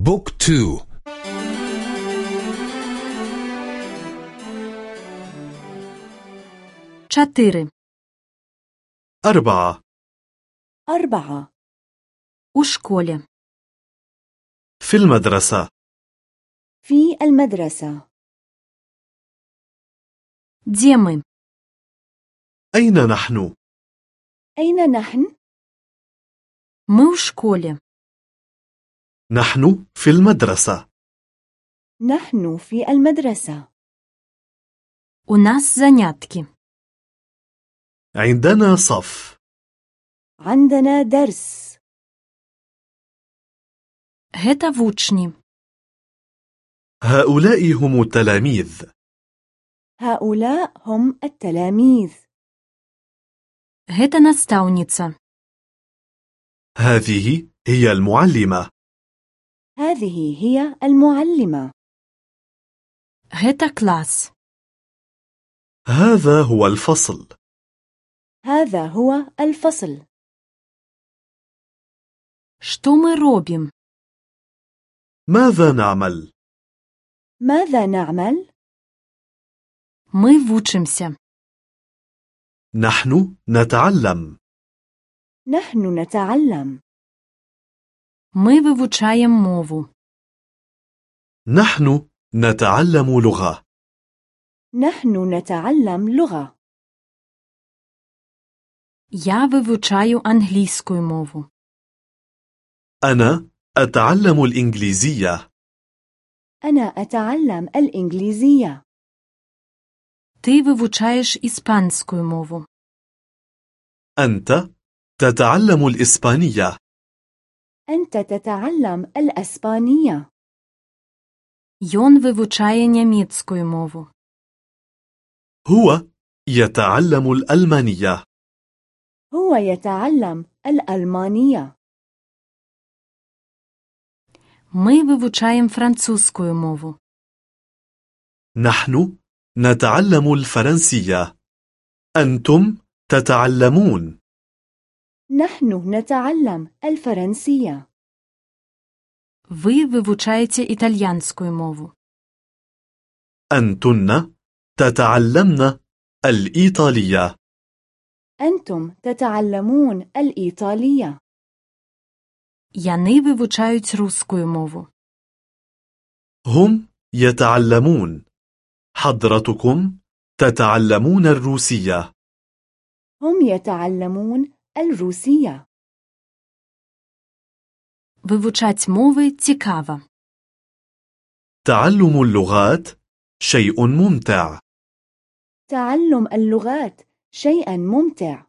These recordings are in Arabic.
بوك تو чотири, أربعة أربعة у школі, في المدرسة في المدرسة де ми, أين نحن؟ أين نحن؟ ми у школі, نحن في المدرسة نحن في المدرسة у нас занятки, عندنا صف عندنا درس гэта вучні, هؤلاء هم التلاميذ هؤلاء هم التلاميذ гэта настаўніца, هذه هي المعلمة هذه هي المعلمة гэта клас, هذا هو الفصل هذا هو الفصل што мы робім, ماذا نعمل؟ ماذا نعمل؟ мы вучымся, نحن نتعلم نحن نتعلم мы вывучаем мову, نحن نتعلم لغة نحن نتعلم لغة я вивчаю англійську мову, أنا أتعلم الإنجليزية أنا أتعلم الإنجليزية ти вивчаєш іспанську мову, أنت تتعلم الإسبانية أنت تتعلم الأسبانية Ён вивчає німецьку мову, هو يتعلم الألمانية هو يتعلم الألمانية ми вивчаємо французьку мову, نحن نتعلم الفرنسية أنتم تتعلمون نحن نتعلم الفرنسية ви вивчаєте італьянську мову, أنتن تتعلمن الإيطالية أنتم تتعلمون الإيطالية яни вивчають русську мову, هم يتعلمون حضرتكم تتعلمون الروسية هم يتعلمون الروسية вивчать мови цікаво, تعلم اللغات شيء ممتع تعلم اللغات شيئا ممتع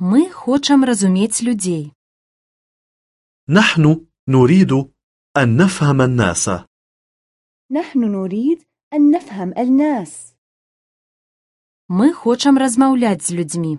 ми хочемо розуміти людей, نحن نريد أن نفهم الناس نحن نريد أن نفهم الناس ми хочемо розмовляти з людьми,